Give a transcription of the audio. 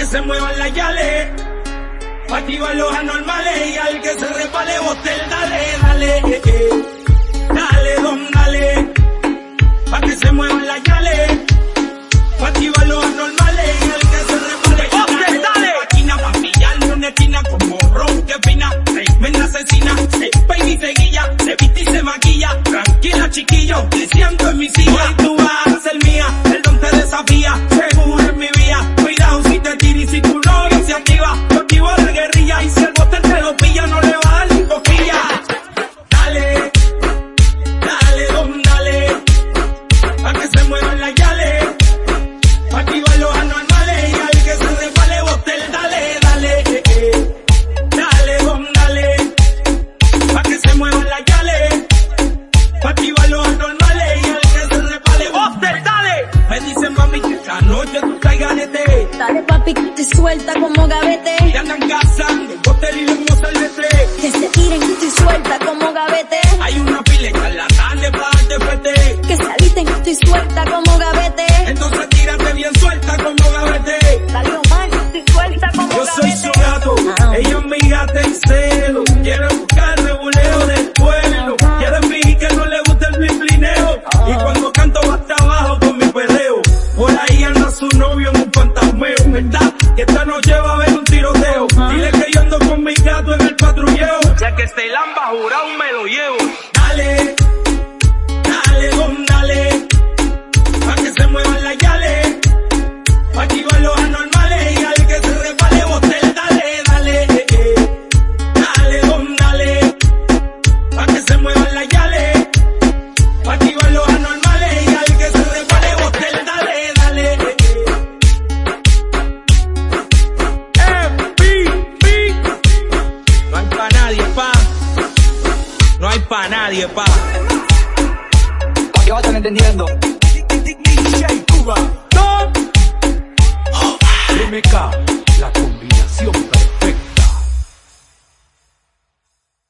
la yale. Pa' activar los anormales y al que se repale botel, dale, dale, eh, eh. Dale, don, dale. Pa' que se muevan la yale. Pa' activar los anormales y al que se repale botel, dale. Máquina pa' pillarle una esquina como ron que fina. Tremenda asesina, se peina y se guilla, se viste y se maquilla. Tranquila chiquillo, te siento en mi silla. Y tú vas a ser mía, el don te desafía. Seguro en mi vía, papi te suelta como gavete. Te andan cazando, botel y luego salvete. Que se tiren que estoy suelta como gavete. Hay una pila de charlatanes pa' darte fuerte. Que se alisten que estoy suelta como gavete. Entonces tírate bien suelta como gavete. Omar, que estoy suelta como Yo soy gavete. su gato, Ah. ella es mi gata en celo. no hay pa' nadie, pa. ¿Qué vas entendiendo? DJ Cuba. Don. Oh. la combinación